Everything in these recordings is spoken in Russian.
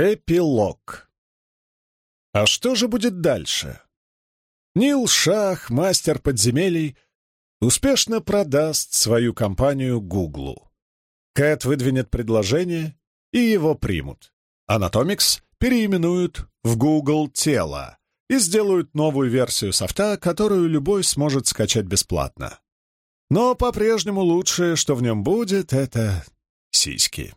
Эпилог. А что же будет дальше? Нил Шах, мастер подземелий, успешно продаст свою компанию Гуглу. Кэт выдвинет предложение, и его примут. Анатомикс переименуют в Google Тело и сделают новую версию софта, которую любой сможет скачать бесплатно. Но по-прежнему лучшее, что в нем будет, — это сиськи.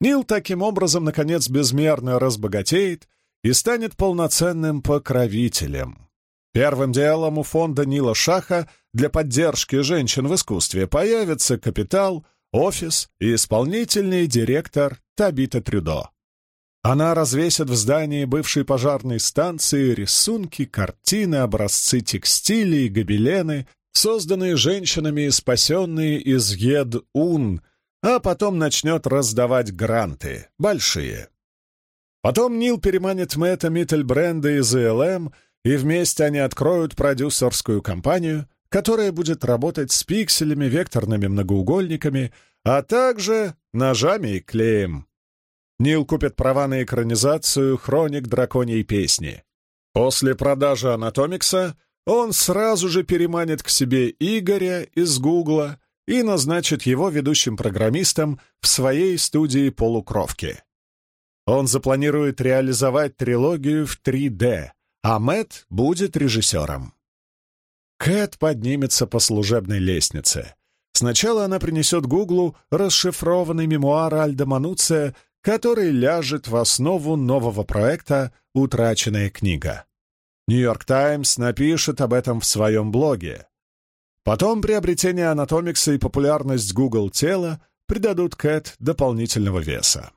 Нил таким образом, наконец, безмерно разбогатеет и станет полноценным покровителем. Первым делом у фонда Нила Шаха для поддержки женщин в искусстве появится капитал, офис и исполнительный директор Табита Трюдо. Она развесит в здании бывшей пожарной станции рисунки, картины, образцы текстиля и гобелены, созданные женщинами и спасенные из Ед-Ун — а потом начнет раздавать гранты, большие. Потом Нил переманит Мэтта Миттельбренда из ИЛМ, и вместе они откроют продюсерскую компанию, которая будет работать с пикселями, векторными многоугольниками, а также ножами и клеем. Нил купит права на экранизацию «Хроник драконьей песни». После продажи «Анатомикса» он сразу же переманит к себе Игоря из Гугла и назначит его ведущим программистом в своей студии полукровки. Он запланирует реализовать трилогию в 3D, а Мэтт будет режиссером. Кэт поднимется по служебной лестнице. Сначала она принесет Гуглу расшифрованный мемуар Альда Мануция, который ляжет в основу нового проекта «Утраченная книга». «Нью-Йорк Таймс» напишет об этом в своем блоге. Потом приобретение анатомикса и популярность Google тела придадут Кэт дополнительного веса.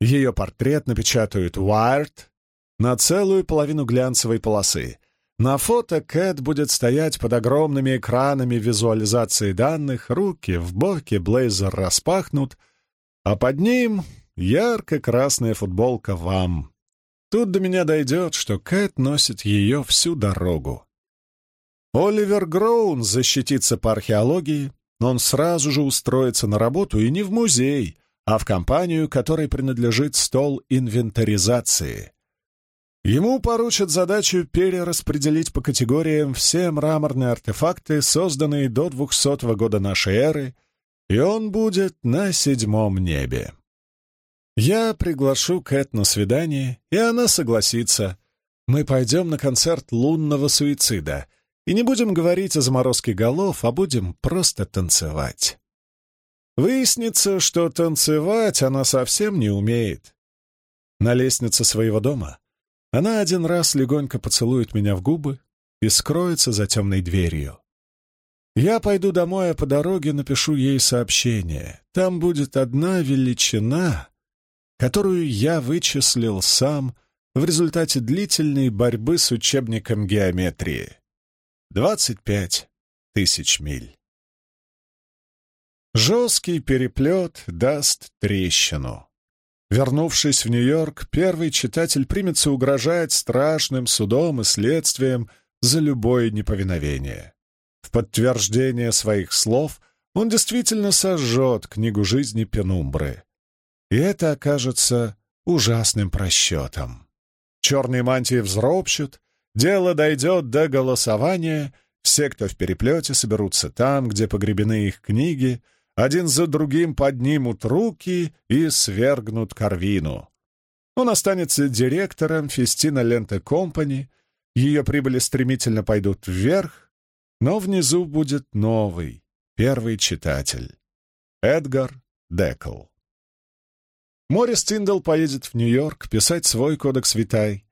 Ее портрет напечатают Wired на целую половину глянцевой полосы. На фото Кэт будет стоять под огромными экранами визуализации данных, руки в боке, блейзер распахнут, а под ним ярко-красная футболка «Вам». Тут до меня дойдет, что Кэт носит ее всю дорогу. Оливер Гроун защитится по археологии, но он сразу же устроится на работу и не в музей, а в компанию, которой принадлежит стол инвентаризации. Ему поручат задачу перераспределить по категориям все мраморные артефакты, созданные до 200 года нашей эры, и он будет на седьмом небе. Я приглашу Кэт на свидание, и она согласится. Мы пойдем на концерт лунного суицида — и не будем говорить о заморозке голов, а будем просто танцевать. Выяснится, что танцевать она совсем не умеет. На лестнице своего дома она один раз легонько поцелует меня в губы и скроется за темной дверью. Я пойду домой, а по дороге напишу ей сообщение. Там будет одна величина, которую я вычислил сам в результате длительной борьбы с учебником геометрии. Двадцать пять тысяч миль. Жесткий переплет даст трещину. Вернувшись в Нью-Йорк, первый читатель примется угрожать страшным судом и следствием за любое неповиновение. В подтверждение своих слов он действительно сожжет книгу жизни Пенумбры. И это окажется ужасным просчетом. Черные мантии взропщут, Дело дойдет до голосования, все, кто в переплете, соберутся там, где погребены их книги, один за другим поднимут руки и свергнут Карвину. Он останется директором Фестина Ленте Компани, ее прибыли стремительно пойдут вверх, но внизу будет новый, первый читатель — Эдгар Декл. Морис Тиндал поедет в Нью-Йорк писать свой кодекс Витай,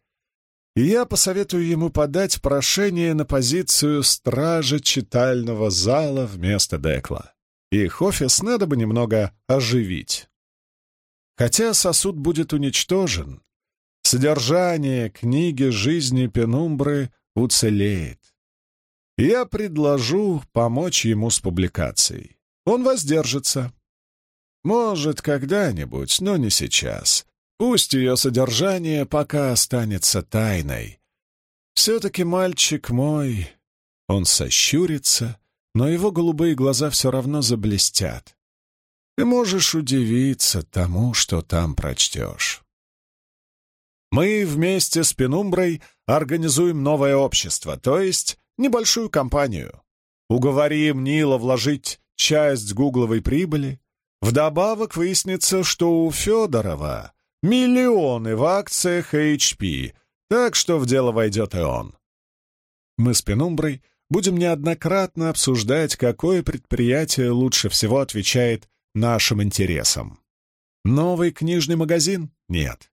и я посоветую ему подать прошение на позицию стража читального зала вместо Декла. Их офис надо бы немного оживить. Хотя сосуд будет уничтожен, содержание книги жизни Пенумбры уцелеет. Я предложу помочь ему с публикацией. Он воздержится. Может, когда-нибудь, но не сейчас. Пусть ее содержание пока останется тайной. Все-таки мальчик мой... Он сощурится, но его голубые глаза все равно заблестят. Ты можешь удивиться тому, что там прочтешь. Мы вместе с Пенумброй организуем новое общество, то есть небольшую компанию. Уговорим Нила вложить часть гугловой прибыли. Вдобавок выяснится, что у Федорова миллионы в акциях HP, так что в дело войдет и он. Мы с Пенумброй будем неоднократно обсуждать, какое предприятие лучше всего отвечает нашим интересам. Новый книжный магазин? Нет.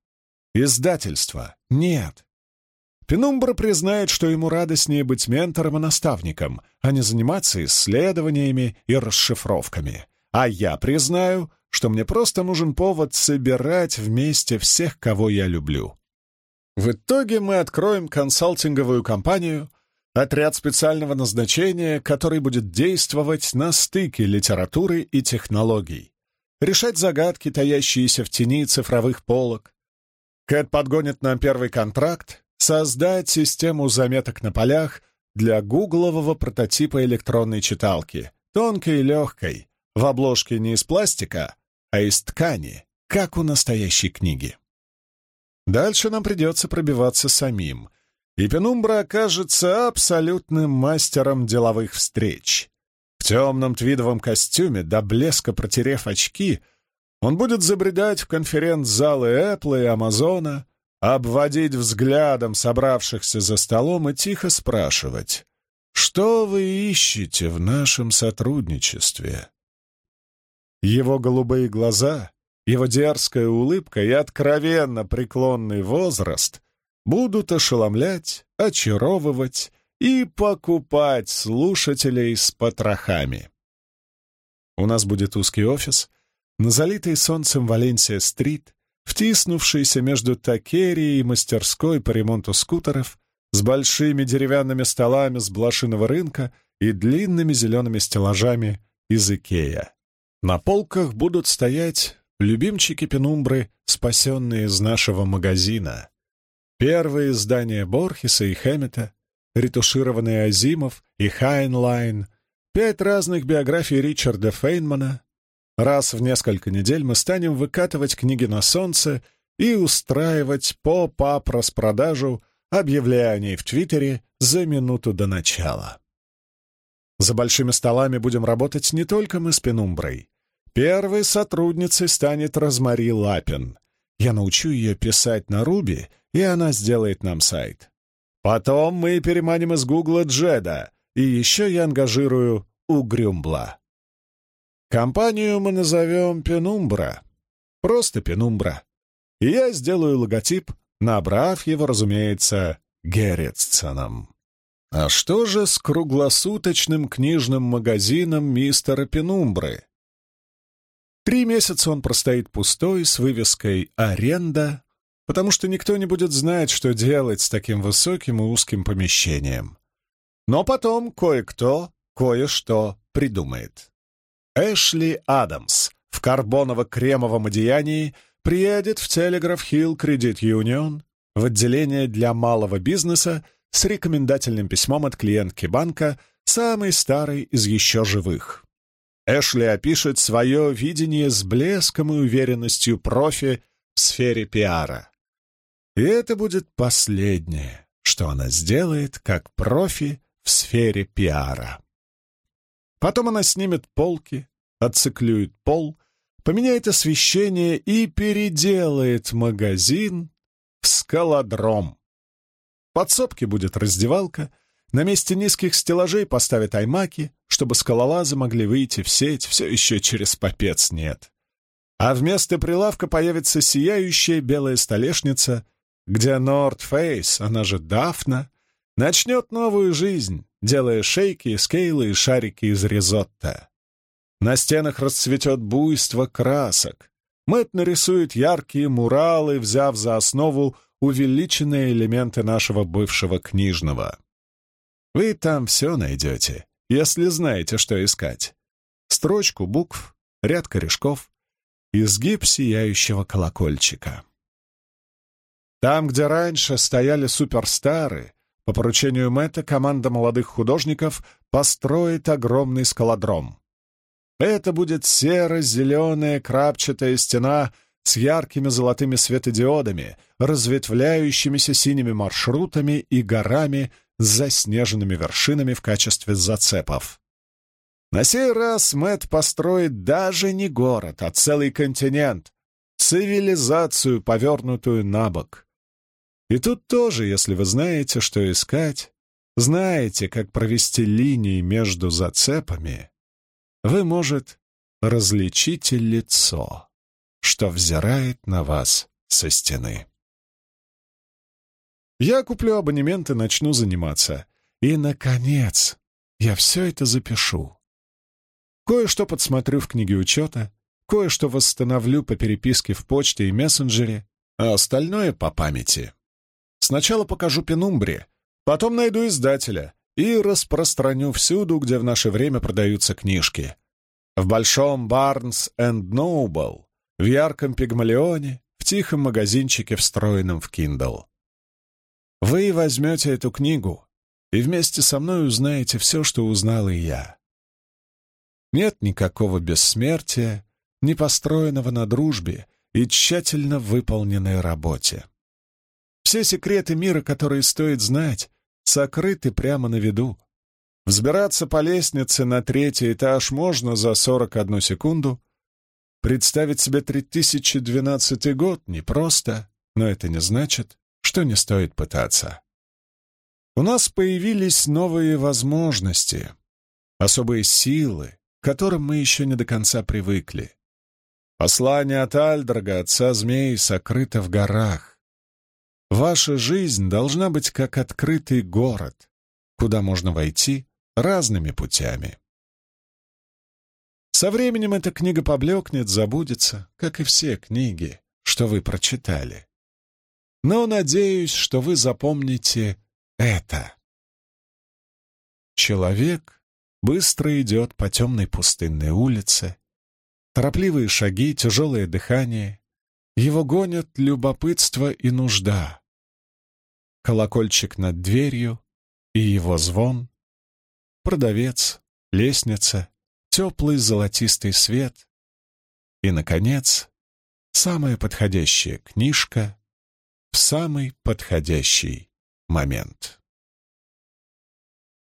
Издательство? Нет. Пенумбра признает, что ему радостнее быть ментором и наставником, а не заниматься исследованиями и расшифровками. А я признаю, что мне просто нужен повод собирать вместе всех, кого я люблю. В итоге мы откроем консалтинговую компанию, отряд специального назначения, который будет действовать на стыке литературы и технологий, решать загадки, таящиеся в тени цифровых полок. Кэт подгонит нам первый контракт, создать систему заметок на полях для гуглового прототипа электронной читалки, тонкой и легкой, в обложке не из пластика, а из ткани, как у настоящей книги. Дальше нам придется пробиваться самим, и Пенумбра окажется абсолютным мастером деловых встреч. В темном твидовом костюме, до блеска протерев очки, он будет забредать в конференц-залы Apple и Амазона, обводить взглядом собравшихся за столом и тихо спрашивать, «Что вы ищете в нашем сотрудничестве?» Его голубые глаза, его дерзкая улыбка и откровенно преклонный возраст будут ошеломлять, очаровывать и покупать слушателей с потрохами. У нас будет узкий офис на залитой солнцем Валенсия-стрит, втиснувшийся между такерией и мастерской по ремонту скутеров, с большими деревянными столами с блошиного рынка и длинными зелеными стеллажами из Икея. На полках будут стоять любимчики пенумбры, спасенные из нашего магазина. Первые издания Борхеса и Хэммета, ретушированные Азимов и Хайнлайн, пять разных биографий Ричарда Фейнмана, Раз в несколько недель мы станем выкатывать книги на солнце и устраивать поп-ап распродажу, объявляя в Твиттере за минуту до начала. За большими столами будем работать не только мы с Пенумброй. Первой сотрудницей станет Розмари Лапин. Я научу ее писать на Руби, и она сделает нам сайт. Потом мы переманим из Гугла Джеда, и еще я ангажирую Угрюмбла. Компанию мы назовем Пенумбра. Просто Пенумбра. И я сделаю логотип, набрав его, разумеется, Герритсоном. А что же с круглосуточным книжным магазином мистера Пенумбры? Три месяца он простоит пустой с вывеской «Аренда», потому что никто не будет знать, что делать с таким высоким и узким помещением. Но потом кое-кто кое-что придумает. Эшли Адамс в карбоново-кремовом одеянии приедет в Телеграф-Хилл Кредит Юнион в отделение для малого бизнеса с рекомендательным письмом от клиентки банка, самой старой из еще живых. Эшли опишет свое видение с блеском и уверенностью профи в сфере пиара. И это будет последнее, что она сделает как профи в сфере пиара. Потом она снимет полки, отциклюет пол, поменяет освещение и переделает магазин в скалодром. В подсобке будет раздевалка, на месте низких стеллажей поставят аймаки, чтобы скалолазы могли выйти в сеть, все еще через попец нет. А вместо прилавка появится сияющая белая столешница, где Норд Фейс, она же Дафна, начнет новую жизнь, делая шейки, скейлы и шарики из ризотто. На стенах расцветет буйство красок. Мэтт нарисует яркие муралы, взяв за основу увеличенные элементы нашего бывшего книжного. Вы там все найдете, если знаете, что искать. Строчку букв, ряд корешков, изгиб сияющего колокольчика. Там, где раньше стояли суперстары, по поручению Мэтта команда молодых художников построит огромный скалодром. Это будет серо-зеленая крапчатая стена с яркими золотыми светодиодами, разветвляющимися синими маршрутами и горами с заснеженными вершинами в качестве зацепов. На сей раз Мэт построит даже не город, а целый континент, цивилизацию, повернутую на бок. И тут тоже, если вы знаете, что искать, знаете, как провести линии между зацепами, вы, может, различите лицо, что взирает на вас со стены. Я куплю абонемент и начну заниматься. И, наконец, я все это запишу. Кое-что подсмотрю в книге учета, кое-что восстановлю по переписке в почте и мессенджере, а остальное по памяти. Сначала покажу Пенумбре, потом найду издателя и распространю всюду, где в наше время продаются книжки. В большом Барнс энд Ноубл, в ярком Пигмалионе, в тихом магазинчике, встроенном в Kindle. Вы возьмете эту книгу и вместе со мной узнаете все, что узнал и я. Нет никакого бессмертия, не построенного на дружбе и тщательно выполненной работе. Все секреты мира, которые стоит знать, сокрыты прямо на виду. Взбираться по лестнице на третий этаж можно за 41 секунду. Представить себе 3012 год непросто, но это не значит, что не стоит пытаться. У нас появились новые возможности, особые силы, к которым мы еще не до конца привыкли. Послание от Альдрага, отца змей, сокрыто в горах. Ваша жизнь должна быть как открытый город, куда можно войти разными путями. Со временем эта книга поблекнет, забудется, как и все книги, что вы прочитали. Но надеюсь, что вы запомните это. Человек быстро идет по темной пустынной улице, торопливые шаги, тяжелое дыхание, его гонят любопытство и нужда. Колокольчик над дверью и его звон. Продавец, лестница, теплый золотистый свет. И, наконец, самая подходящая книжка в самый подходящий момент.